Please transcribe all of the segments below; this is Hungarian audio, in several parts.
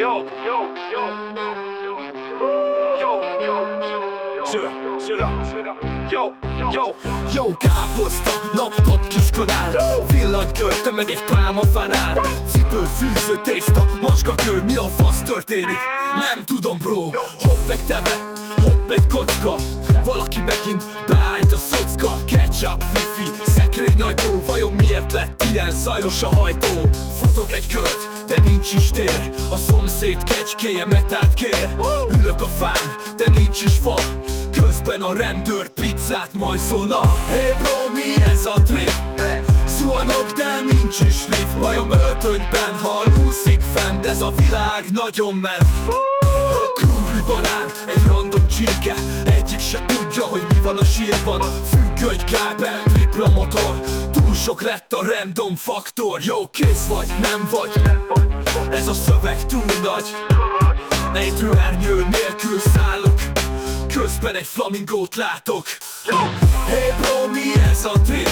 Yo, yo, yo, yo, yo, Sura, sura, sura, yo, yo, Jó káposzta, naptot kiskanál Villant körte meg egy pálmafanál Cipő, fűző, tészta, macska kő Mi a fasz történik? Nem tudom bro Hopp egy teve, hopp egy kocka. Valaki megint beállt a szocka. Ketchup, wifi, szekrény ajtó. Vajon miért lett ilyen zajos a hajtó? Futok egy kört, de nincs is tér. A szomszéd kecskéje metált kér. Ülök a fán, de nincs is fa. Közben a rendőr pizzát majszolna Hey bro, mi ez a trip? Zuhanok, de nincs is lift. Vajon öltönyben hal úszik fent. Ez a világ nagyon ment Krúli banán, egy random csirke. Egyik se tudja, hogy mi van a sírban. Függő egy kábel, tripla motor Túl sok lett a random faktor. Jó, kész vagy, nem vagy Ez a szöveg túl nagy. Egy ernyő nélkül szállok. Közben egy flamingót látok. Hey bro, mi ez a trip?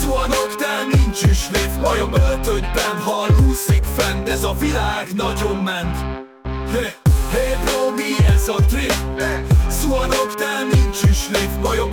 Zuhanok, de nincs is lift Majom öltönyben hal úszik fent. Ez a világ nagyon ment. Hey, hey bro, mi ez a trip? Zuhanok, de nincs is lift Majom